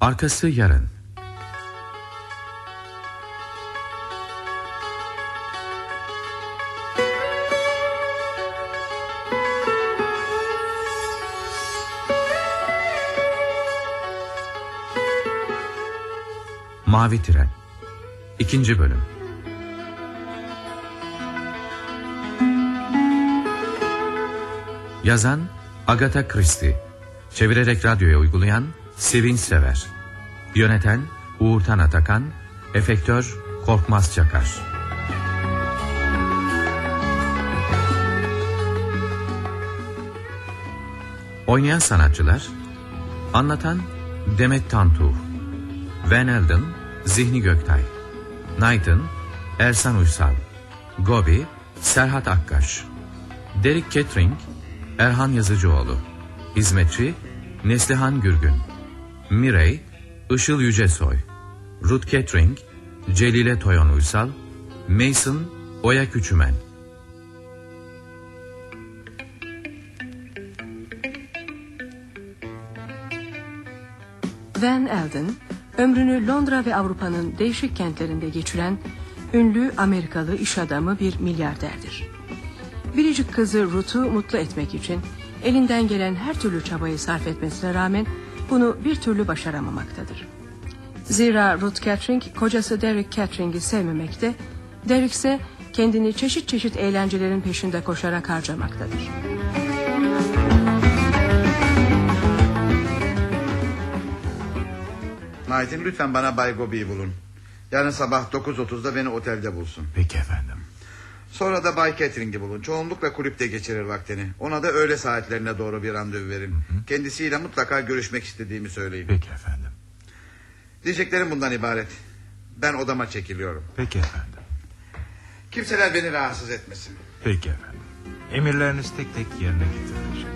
Arkası yarın. Mavi Tren. İkinci Bölüm. Yazan Agatha Christie. Çevirerek radyoya uygulayan Sevinç Sever. Yöneten Uğurtan Atakan Efektör Korkmaz Çakar. Oynayan sanatçılar Anlatan Demet Tantuh Van Elden Zihni Göktay Knighton Ersan Uysal Gobi Serhat Akkaş Derek Kettering Erhan Yazıcıoğlu Hizmetçi Neslihan Gürgün Mirey Işıl Yücesoy Ruth Kettering Celile Toyon Uysal Mason Oya Küçümen Van Elden, ömrünü Londra ve Avrupa'nın değişik kentlerinde geçiren ünlü Amerikalı iş adamı bir milyarderdir. Biricik kızı Ruth'u mutlu etmek için elinden gelen her türlü çabayı sarf etmesine rağmen bunu bir türlü başaramamaktadır. Zira Ruth Catering kocası Derek Catering'i sevmemekte, Derek ise kendini çeşit çeşit eğlencelerin peşinde koşarak harcamaktadır. Knight'in lütfen bana Bay Gobi'yi bulun. Yarın sabah 9.30'da beni otelde bulsun. Peki efendim. Sonra da Bay Catering'i bulun. Çoğunlukla kulüpte geçirir vaktini. Ona da öğle saatlerine doğru bir randevu verin. Kendisiyle mutlaka görüşmek istediğimi söyleyin. Peki efendim. Diyeceklerim bundan ibaret. Ben odama çekiliyorum. Peki efendim. Kimseler beni rahatsız etmesin. Peki efendim. Emirleriniz tek tek yerine getirilecek.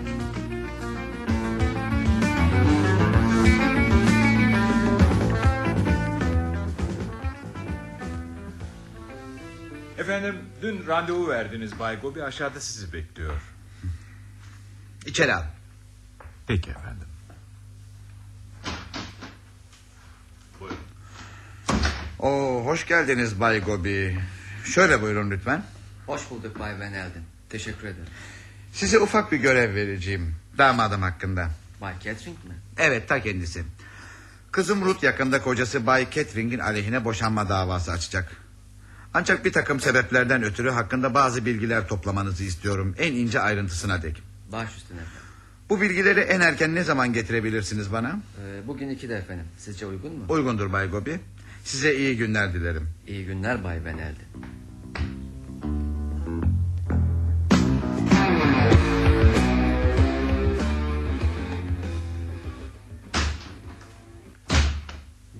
Efendim dün randevu verdiniz Bay Gobi aşağıda sizi bekliyor. İçeri al. Peki efendim. Buyurun. Oo, hoş geldiniz Bay Gobi. Şöyle buyurun lütfen. Hoş bulduk Bay Van Elden. Teşekkür ederim. Size ufak bir görev vereceğim. Damadım hakkında. Bay Catering mi? Evet ta kendisi. Kızım Ruth yakında kocası Bay Catering'in aleyhine boşanma davası açacak. Ancak bir takım sebeplerden ötürü hakkında bazı bilgiler toplamanızı istiyorum. En ince ayrıntısına dek. Baş üstüne efendim. Bu bilgileri en erken ne zaman getirebilirsiniz bana? Ee, bugün iki de efendim. Sizce uygun mu? Uygundur Bay Gobi. Size iyi günler dilerim. İyi günler Bay Van Elden.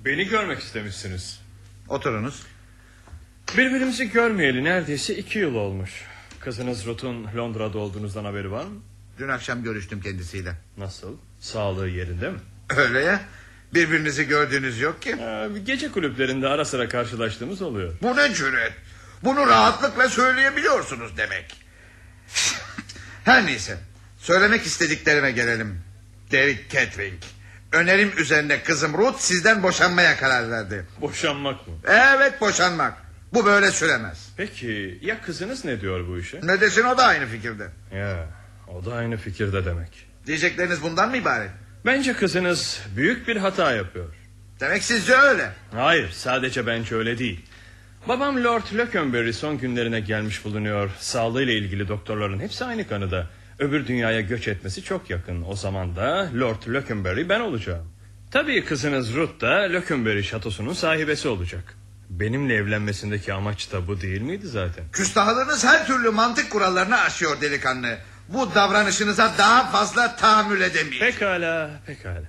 Beni görmek istemişsiniz. Oturunuz. Birbirimizi görmeyeli neredeyse iki yıl olmuş. Kızınız Ruth'un Londra'da olduğunuzdan haberi var mı? Dün akşam görüştüm kendisiyle. Nasıl? Sağlığı yerinde mi? Öyle ya. Birbirinizi gördüğünüz yok ki. Ee, gece kulüplerinde ara sıra karşılaştığımız oluyor. Bu ne cüret? Bunu rahatlıkla söyleyebiliyorsunuz demek. Her neyse. Söylemek istediklerime gelelim. Derek Catering. Önerim üzerine kızım Ruth sizden boşanmaya karar verdi. Boşanmak mı? Evet boşanmak. Bu böyle süremez. Peki ya kızınız ne diyor bu işe? Ne desin o da aynı fikirde. Ya o da aynı fikirde demek. Diyecekleriniz bundan mı ibaret? Bence kızınız büyük bir hata yapıyor. Demek sizce öyle. Hayır sadece bence öyle değil. Babam Lord Lockenberry son günlerine gelmiş bulunuyor. Sağlığıyla ilgili doktorların hepsi aynı kanıda. Öbür dünyaya göç etmesi çok yakın. O zaman da Lord Lockenberry ben olacağım. Tabii kızınız Ruth da Lockenberry şatosunun sahibesi olacak. Benimle evlenmesindeki amaç da bu değil miydi zaten? Küstahlığınız her türlü mantık kurallarını aşıyor delikanlı. Bu davranışınıza daha fazla tahammül edemeyim. Pekala, pekala.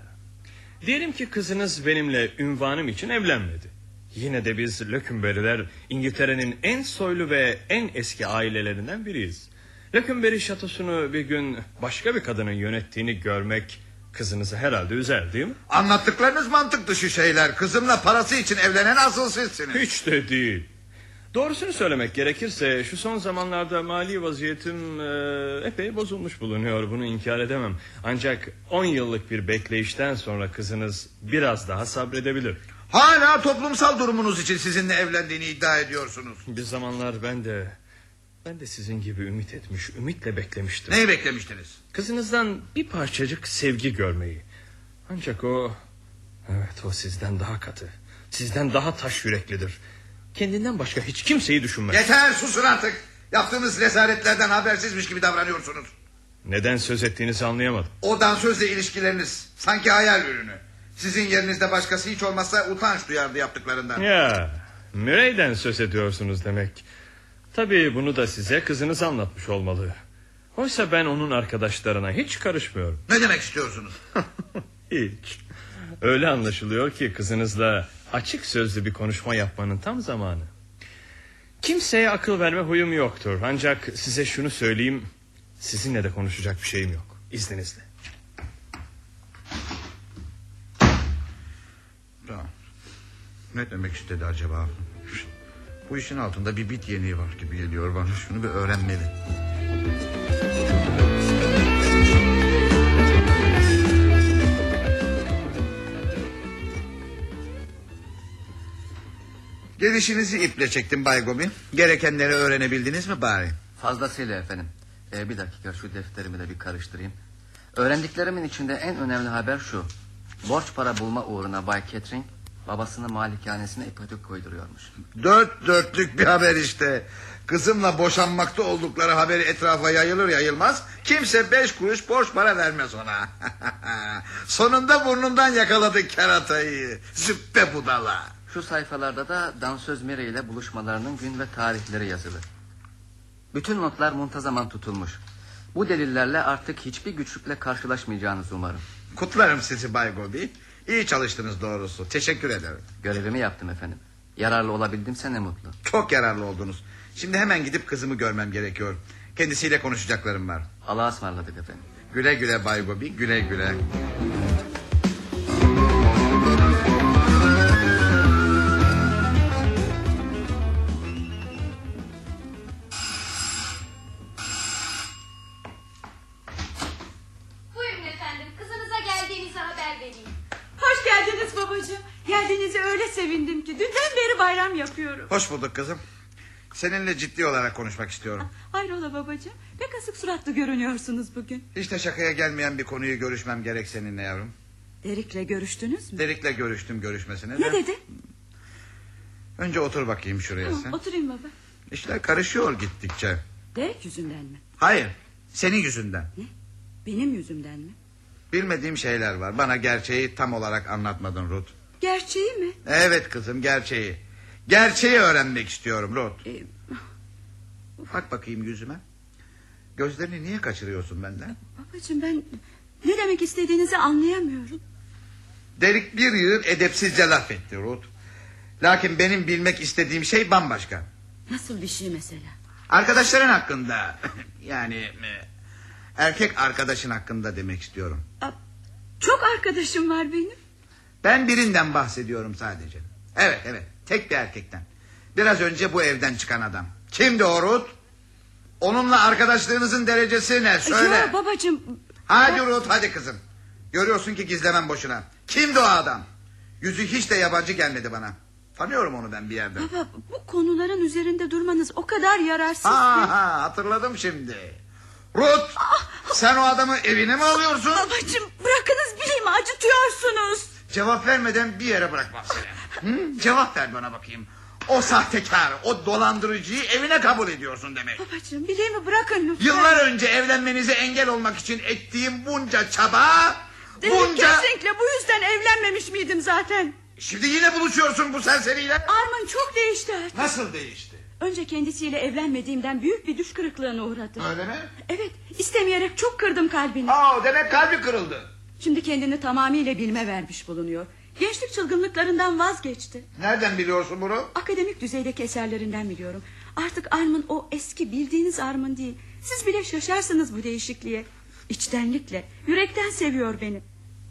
Diyelim ki kızınız benimle ünvanım için evlenmedi. Yine de biz Lockenberry'ler İngiltere'nin en soylu ve en eski ailelerinden biriyiz. Lockenberry şatosunu bir gün başka bir kadının yönettiğini görmek kızınızı herhalde üzer değil mi? Anlattıklarınız mantık dışı şeyler. Kızımla parası için evlenen asıl sizsiniz. Hiç de değil. Doğrusunu söylemek gerekirse şu son zamanlarda mali vaziyetim e, epey bozulmuş bulunuyor. Bunu inkar edemem. Ancak 10 yıllık bir bekleyişten sonra kızınız biraz daha sabredebilir. Hala toplumsal durumunuz için sizinle evlendiğini iddia ediyorsunuz. Bir zamanlar ben de ben de sizin gibi ümit etmiş, ümitle beklemiştim. Neyi beklemiştiniz? Kızınızdan bir parçacık sevgi görmeyi. Ancak o evet o sizden daha katı. Sizden daha taş yüreklidir. Kendinden başka hiç kimseyi düşünmez. Yeter susun artık. Yaptığınız rezaletlerden habersizmiş gibi davranıyorsunuz. Neden söz ettiğinizi anlayamadım. O dansözle ilişkileriniz sanki hayal ürünü. Sizin yerinizde başkası hiç olmazsa utanç duyardı yaptıklarından. Ya Mürey'den söz ediyorsunuz demek. Tabii bunu da size kızınız anlatmış olmalı. Oysa ben onun arkadaşlarına hiç karışmıyorum. Ne demek istiyorsunuz? Hiç. Öyle anlaşılıyor ki kızınızla açık sözlü bir konuşma yapmanın tam zamanı. Kimseye akıl verme huyum yoktur. Ancak size şunu söyleyeyim. Sizinle de konuşacak bir şeyim yok. İzninizle. Tamam. Ne demek istedi acaba? Bu işin altında bir bit yeniği var gibi geliyor bana. Şunu bir öğrenmeli. Gelişinizi iple çektim Bay Gobi. Gerekenleri öğrenebildiniz mi bari? Fazlasıyla efendim. Ee, bir dakika şu defterimi de bir karıştırayım. Öğrendiklerimin içinde en önemli haber şu. Borç para bulma uğruna Bay Catering babasının malikanesine ipotek koyduruyormuş. Dört dörtlük bir haber işte. Kızımla boşanmakta oldukları haberi etrafa yayılır yayılmaz... ...kimse beş kuruş borç para vermez ona. Sonunda burnundan yakaladı keratayı. Züppe budala. Şu sayfalarda da dansöz Mire ile buluşmalarının gün ve tarihleri yazılı. Bütün notlar muntazaman tutulmuş. Bu delillerle artık hiçbir güçlükle karşılaşmayacağınızı umarım. Kutlarım sizi Bay Gobi. İyi çalıştınız doğrusu. Teşekkür ederim. Görevimi yaptım efendim. Yararlı olabildimse ne mutlu. Çok yararlı oldunuz. Şimdi hemen gidip kızımı görmem gerekiyor. Kendisiyle konuşacaklarım var. Allah'a ısmarladık efendim. Güle güle Bay Gobi, güle güle. Babacığım. Geldiğinize öyle sevindim ki dünden beri bayram yapıyorum. Hoş bulduk kızım. Seninle ciddi olarak konuşmak istiyorum. Hayrola babacığım pek asık suratlı görünüyorsunuz bugün. Hiç de şakaya gelmeyen bir konuyu görüşmem gerek seninle yavrum. Derik'le görüştünüz mü? Derik'le görüştüm görüşmesine de. Ne dedi? Önce otur bakayım şuraya Tamam, sen. oturayım baba. İşler karışıyor gittikçe. Derek yüzünden mi? Hayır senin yüzünden. Benim yüzümden mi? Bilmediğim şeyler var. Bana gerçeği tam olarak anlatmadın Ruth. Gerçeği mi? Evet kızım gerçeği. Gerçeği öğrenmek istiyorum Ruth. Ee, Bak bakayım yüzüme. Gözlerini niye kaçırıyorsun benden? babacığım ben ne demek istediğinizi anlayamıyorum. Derik bir yığın edepsizce laf etti Ruth. Lakin benim bilmek istediğim şey bambaşka. Nasıl bir şey mesela? Arkadaşların hakkında. yani e, erkek arkadaşın hakkında demek istiyorum. Çok arkadaşım var benim. Ben birinden bahsediyorum sadece. Evet evet tek bir erkekten. Biraz önce bu evden çıkan adam. Kimdi o Ruth? Onunla arkadaşlığınızın derecesi ne söyle. Ya babacığım Hadi Ruth hadi kızım. Görüyorsun ki gizlemem boşuna. Kimdi o adam? Yüzü hiç de yabancı gelmedi bana. Tanıyorum onu ben bir yerden. baba bu konuların üzerinde durmanız o kadar yararsız Ha ki. ha hatırladım şimdi. Ruth sen o adamı evine mi alıyorsun? Babacığım bırakınız bileyim acıtıyorsunuz. Cevap vermeden bir yere bırakmam seni. Hı? Cevap ver bana bakayım. O sahtekar, o dolandırıcıyı evine kabul ediyorsun demek. Babacığım bileğimi bırakın lütfen. Yıllar önce evlenmenize engel olmak için ettiğim bunca çaba... Derek bunca... Catrink'le bu yüzden evlenmemiş miydim zaten? Şimdi yine buluşuyorsun bu serseriyle. Arman çok değişti artık. Nasıl değişti? Önce kendisiyle evlenmediğimden büyük bir düş kırıklığına uğradı. Öyle mi? Evet istemeyerek çok kırdım kalbini. Aa, demek kalbi kırıldı. Şimdi kendini tamamıyla bilme vermiş bulunuyor. Gençlik çılgınlıklarından vazgeçti. Nereden biliyorsun bunu? Akademik düzeydeki eserlerinden biliyorum. Artık Armın o eski bildiğiniz Armın değil. Siz bile şaşarsınız bu değişikliğe. İçtenlikle, yürekten seviyor beni.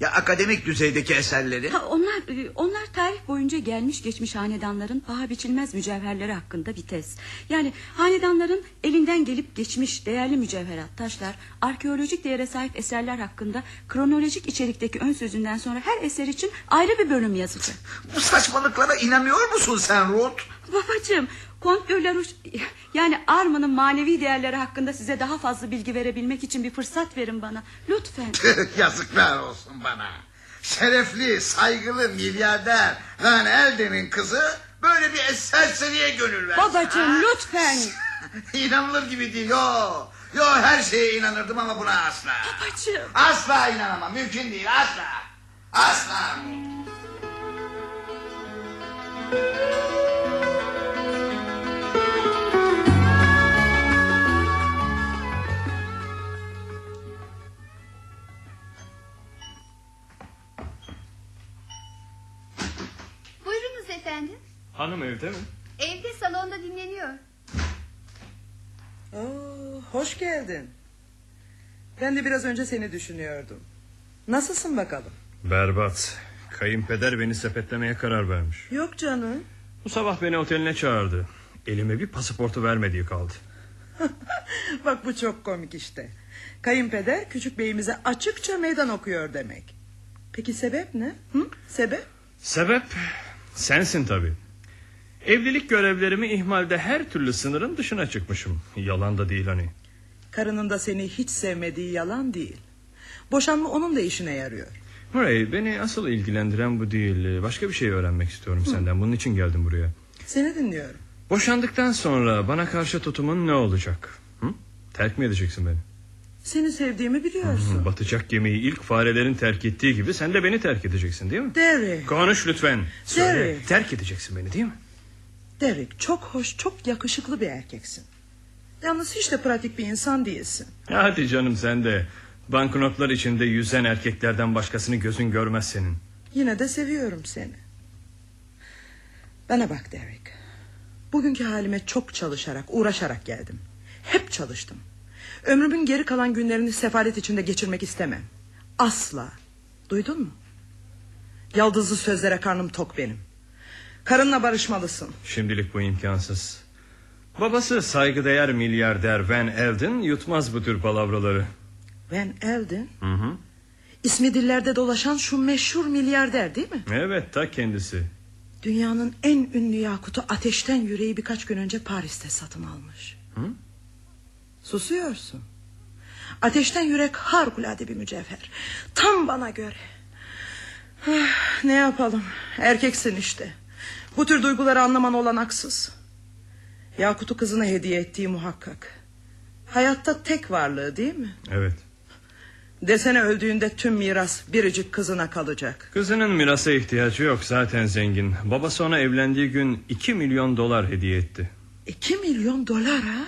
Ya akademik düzeydeki eserleri? Ha, onlar e, onlar tarih boyunca gelmiş geçmiş hanedanların paha biçilmez mücevherleri hakkında bir tez. Yani hanedanların elinden gelip geçmiş değerli mücevherat, taşlar, arkeolojik değere sahip eserler hakkında kronolojik içerikteki ön sözünden sonra her eser için ayrı bir bölüm yazılacak. Bu saçmalıklara inanıyor musun sen Ruth? Babacığım, Kont de La Roche- yani Arma'nın manevi değerleri hakkında size daha fazla bilgi verebilmek için bir fırsat verin bana. Lütfen. Yazıklar olsun bana. Şerefli, saygılı milyarder Van Elden'in kızı böyle bir serseriye gönül versin. Babacığım lütfen. İnanılır gibi değil. Yo, yo her şeye inanırdım ama buna asla. Babacığım. Asla inanamam. Mümkün değil. Asla. Asla. Buyurunuz evde mi? Evde salonda dinleniyor. Oo, hoş geldin. Ben de biraz önce seni düşünüyordum. Nasılsın bakalım? Berbat. Kayınpeder beni sepetlemeye karar vermiş. Yok canım. Bu sabah beni oteline çağırdı. Elime bir pasaportu vermediği kaldı. Bak bu çok komik işte. Kayınpeder küçük beyimize açıkça meydan okuyor demek. Peki sebep ne? Hı? Sebep? Sebep sensin tabii. Evlilik görevlerimi ihmalde her türlü sınırın dışına çıkmışım. Yalan da değil hani. Karının da seni hiç sevmediği yalan değil. Boşanma onun da işine yarıyor. Murray beni asıl ilgilendiren bu değil. Başka bir şey öğrenmek istiyorum senden. Bunun için geldim buraya. Seni dinliyorum. Boşandıktan sonra bana karşı tutumun ne olacak? Hı? Terk mi edeceksin beni? Seni sevdiğimi biliyorsun. Batacak gemiyi ilk farelerin terk ettiği gibi sen de beni terk edeceksin değil mi? Derek. Konuş lütfen. Söyle. Derek. Terk edeceksin beni değil mi? Derek çok hoş, çok yakışıklı bir erkeksin. Yalnız hiç de pratik bir insan değilsin. Hadi canım sen de. Banknotlar içinde yüzen erkeklerden başkasını gözün görmez senin. Yine de seviyorum seni. Bana bak Derek. Bugünkü halime çok çalışarak, uğraşarak geldim. Hep çalıştım. Ömrümün geri kalan günlerini sefalet içinde geçirmek istemem. Asla. Duydun mu? Yaldızlı sözlere karnım tok benim. Karınla barışmalısın. Şimdilik bu imkansız. Babası saygıdeğer milyarder Van Elden yutmaz bu tür palavraları. Van Elden, Hı hı. ismi dillerde dolaşan şu meşhur milyarder değil mi? Evet ta kendisi. Dünyanın en ünlü yakutu ateşten yüreği birkaç gün önce Paris'te satın almış. Hı? Susuyorsun. Ateşten yürek harikulade bir mücevher. Tam bana göre. Ah, ne yapalım? Erkeksin işte. Bu tür duyguları anlaman olanaksız. Yakut'u kızına hediye ettiği muhakkak. Hayatta tek varlığı değil mi? Evet. Desene öldüğünde tüm miras biricik kızına kalacak. Kızının mirasa ihtiyacı yok zaten zengin. Babası ona evlendiği gün 2 milyon dolar hediye etti. İki milyon dolar ha?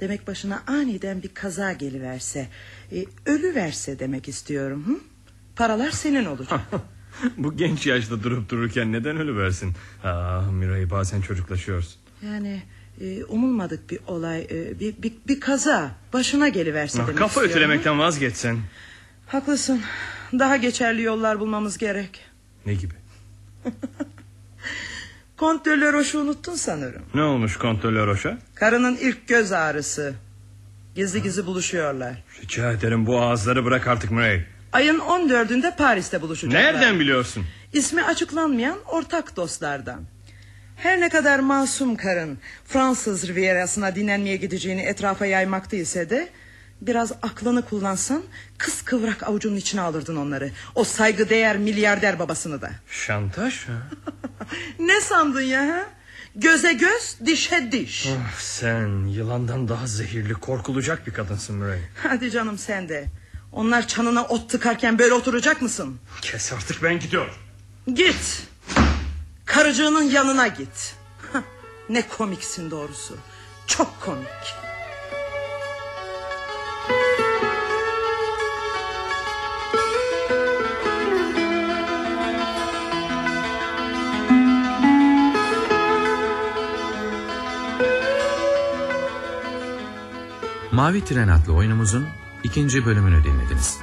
Demek başına aniden bir kaza geliverse... E, ...ölü verse demek istiyorum. Hı? Paralar senin olacak. Bu genç yaşta durup dururken neden ölü versin? Ah Miray bazen çocuklaşıyorsun. yani e, umulmadık bir olay... e, bir, bir, bir kaza başına geliverse Ah, demek kafa istiyorum. ötülemekten vazgeçsen. Haklısın. Daha geçerli yollar bulmamız gerek. Ne gibi? Kont de unuttun sanırım. Ne olmuş kontrolör Roş'a? Karının ilk göz ağrısı. Gizli gizli buluşuyorlar. Rica ederim bu ağızları bırak artık Miray. Ayın 14'ünde Paris'te buluşacaklar. Nereden biliyorsun? İsmi açıklanmayan ortak dostlardan. Her ne kadar masum karın Fransız Rivierası'na dinlenmeye gideceğini etrafa yaymakta ise de biraz aklını kullansan kız kıvrak avucunun içine alırdın onları. O saygıdeğer milyarder babasını da. Şantaj ha? Ne sandın ya? ha? Göze göz, dişe diş. Ah, sen yılandan daha zehirli korkulacak bir kadınsın Miray. Hadi canım sen de. Onlar çanına ot tıkarken böyle oturacak mısın? Kes artık ben gidiyorum. Git. Karıcığının yanına git. Ne komiksin doğrusu. Çok komik. Mavi Tren adlı oyunumuzun ikinci bölümünü dinlediniz.